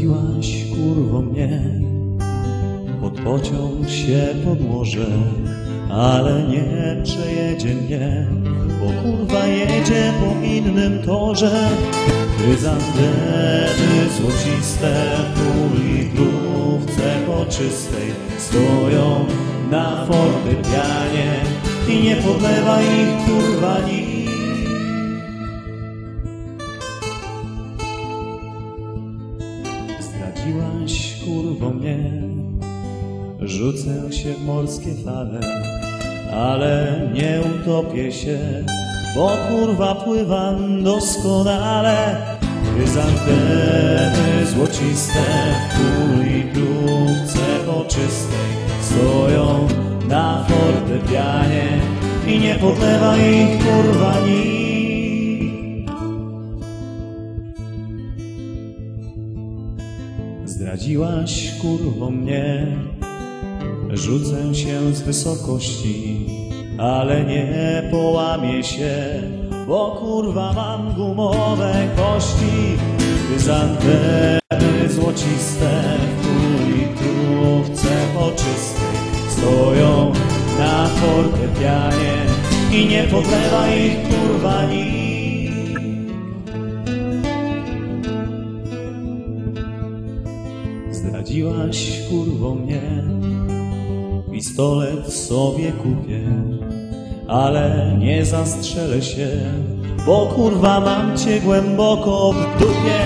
Zdradziłaś kurwo mnie. Pod pociąg się podłożę Ale nie przejedzie mnie. Bo kurwa jedzie po innym torze. Chryzantemy złociste W litrówce poczystej. Stoją na fortepianie I nie podlewa ich kurwa nikt Zdradziłaś kurwo mnie. Rzucę się w morskie fale Ale nie utopię się Bo kurwa pływam doskonale. Chryzantemy złociste W półlitrówce poczystej Stoją na fortepianie I nie podlewa ich kurwa nikt Zdradziłaś kurwo mnie. Rzucę się z wysokości Ale nie połamię się Bo kurwa mam gumowe kości. Chryzantemy złociste W półlitrówce poczystej Stoją na fortepianie I nie podlewa ich Zdradziłaś kurwo mnie. Pistolet sobie kupię Ale nie zastrzelę się Bo kurwa mam cię głęboko w dupie.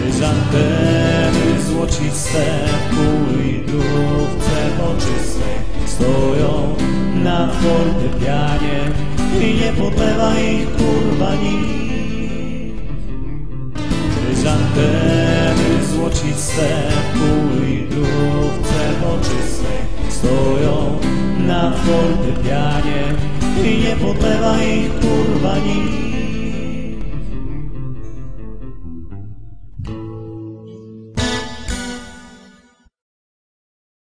Chryzantemy złociste W półlitrówce poczystej Stoją na fortepianie I nie podlewa ich kurwa nikt Chryzantemy złociste na fortepianie i nie podlewa ich kurwa